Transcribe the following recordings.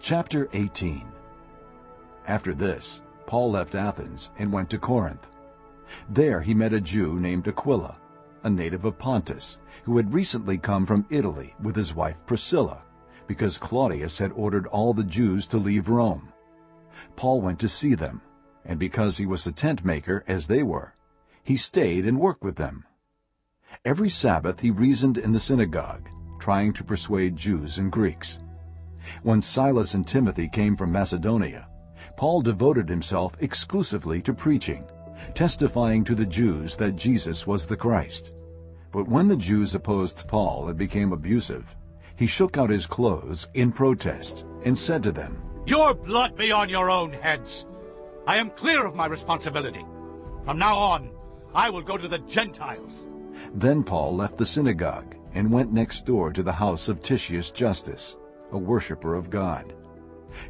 Chapter 18 After this, Paul left Athens and went to Corinth. There he met a Jew named Aquila, a native of Pontus, who had recently come from Italy with his wife Priscilla, because Claudius had ordered all the Jews to leave Rome. Paul went to see them, and because he was a tent maker as they were, he stayed and worked with them. Every Sabbath he reasoned in the synagogue, trying to persuade Jews and Greeks. When Silas and Timothy came from Macedonia, Paul devoted himself exclusively to preaching, testifying to the Jews that Jesus was the Christ. But when the Jews opposed Paul and became abusive, he shook out his clothes in protest and said to them, Your blood be on your own heads. I am clear of my responsibility. From now on, I will go to the Gentiles. Then Paul left the synagogue and went next door to the house of Titius Justus, a worshipper of God.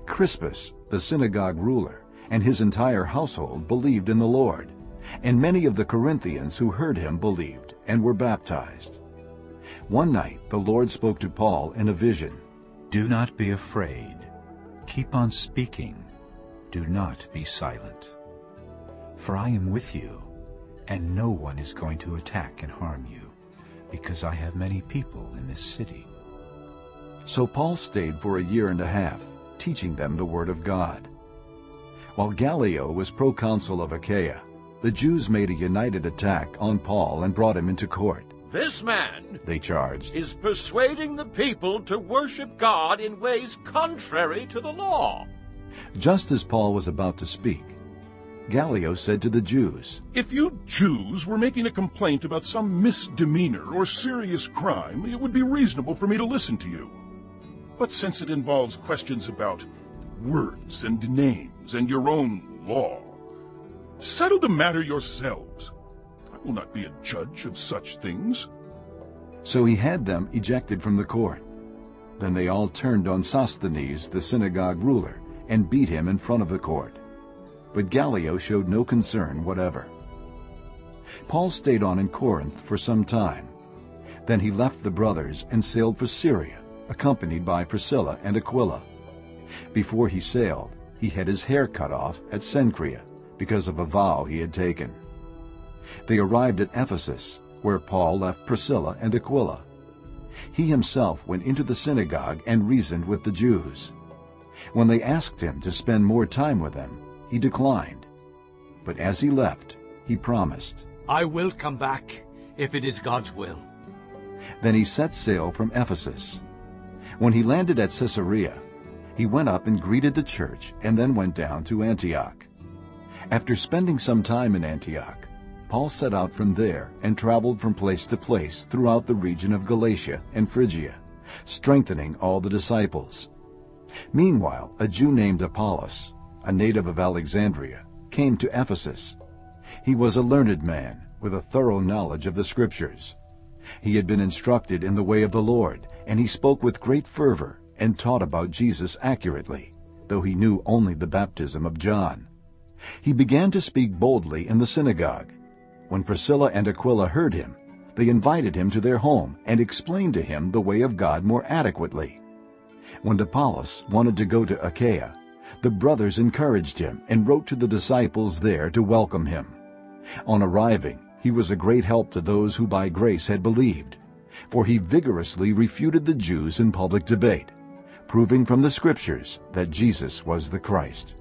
Crispus, the synagogue ruler, and his entire household believed in the Lord, and many of the Corinthians who heard him believed and were baptized. One night the Lord spoke to Paul in a vision. Do not be afraid. Keep on speaking. Do not be silent. For I am with you, and no one is going to attack and harm you, because I have many people in this city. So Paul stayed for a year and a half, teaching them the word of God. While Gallio was proconsul of Achaia, the Jews made a united attack on Paul and brought him into court. This man, they charged, is persuading the people to worship God in ways contrary to the law. Just as Paul was about to speak, Gallio said to the Jews, If you Jews were making a complaint about some misdemeanor or serious crime, it would be reasonable for me to listen to you. But since it involves questions about words and names and your own law, settle the matter yourselves. I will not be a judge of such things. So he had them ejected from the court. Then they all turned on Sosthenes, the synagogue ruler, and beat him in front of the court. But Gallio showed no concern whatever. Paul stayed on in Corinth for some time. Then he left the brothers and sailed for Syria, accompanied by Priscilla and Aquila. Before he sailed, he had his hair cut off at Cenchrea because of a vow he had taken. They arrived at Ephesus, where Paul left Priscilla and Aquila. He himself went into the synagogue and reasoned with the Jews. When they asked him to spend more time with them, he declined. But as he left, he promised, I will come back if it is God's will. Then he set sail from Ephesus. When he landed at Caesarea, he went up and greeted the church and then went down to Antioch. After spending some time in Antioch, Paul set out from there and traveled from place to place throughout the region of Galatia and Phrygia, strengthening all the disciples. Meanwhile, a Jew named Apollos, a native of Alexandria, came to Ephesus. He was a learned man with a thorough knowledge of the Scriptures. He had been instructed in the way of the Lord, and he spoke with great fervor and taught about Jesus accurately, though he knew only the baptism of John. He began to speak boldly in the synagogue. When Priscilla and Aquila heard him, they invited him to their home and explained to him the way of God more adequately. When Apollos wanted to go to Achaia, the brothers encouraged him and wrote to the disciples there to welcome him. On arriving, he was a great help to those who by grace had believed, for he vigorously refuted the Jews in public debate, proving from the Scriptures that Jesus was the Christ.